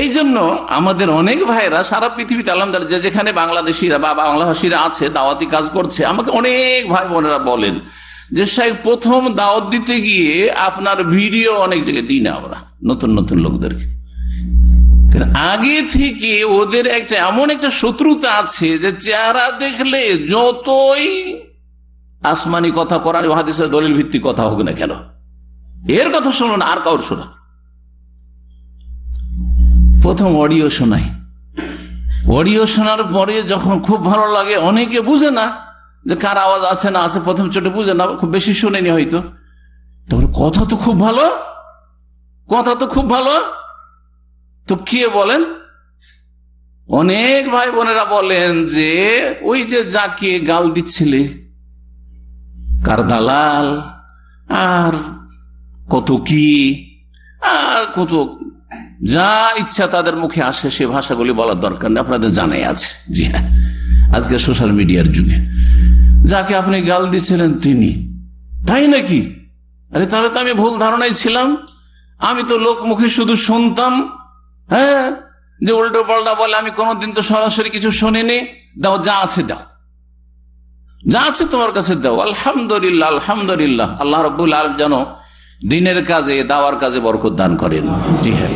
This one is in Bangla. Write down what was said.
এই জন্য আমাদের অনেক ভাইরা সারা পৃথিবীতে আলহামদুলিল্লাহ, যে যেখানে বাংলাদেশিরা বা বাংলাভাষীরা আছে, দাওয়াতি কাজ করছে, আমাকে অনেক ভাই বোনেরা বলেন যে, সাহেব, প্রথম দাওয়াত দিতে গিয়ে আপনার ভিডিও অনেক জায়গায় দিই না আমরা, নতুন নতুন লোকদেরকে। আগে থেকে ওদের একটা, এমন একটা শত্রুতা আছে যে, চেহারা দেখলে যতই আসমানি কথা করার দলিল ভিত্তিক কথা হোক না কেন, এর কথা শোনো না আর কাউর শোনা প্রথম অডিও শোনাই। অডিও শোনার পরে যখন খুব ভালো লাগে, অনেকে বুঝে না যে কার আওয়াজ আছে না আছে, প্রথম চোটে বুঝে না, খুব বেশি শুনেনি হয়তো। তারপরে কথা তো খুব ভালো, কথা তো খুব ভালো। তো কে বলেন? অনেক ভাই বোনেরা বলেন যে, ওই যে যাকে গাল দিচ্ছিলে, কার দালাল, আর কত কি, আর কত যা ইচ্ছা তাদের মুখে আসে, সে ভাষাগুলি বলার দরকার নেই, আপনাদের জানাই আছে। জি হ্যাঁ। আজকে সোশ্যাল মিডিয়ার যুগে। যাকে আপনি গাল দিচ্ছিলেন তিনি। তাই নাকি? আরে তাহলে তো আমি ভুল ধারণায় ছিলাম। আমি তো লোক মুখে শুধু শুনতাম হ্যাঁ? যে উল্টো পাল্টা বলে, আমি কোনোদিন তো সরাসরি কিছু শুনিনি। দাও, যা আছে দাও। যা আছে তোমার কাছে দাও। আলহামদুলিল্লাহ আলহামদুলিল্লাহ। আল্লাহ রবুল আলম যেন দিনের কাজে, দাওয়ার কাজে বরকত দান করেন। জি হ্যাঁ।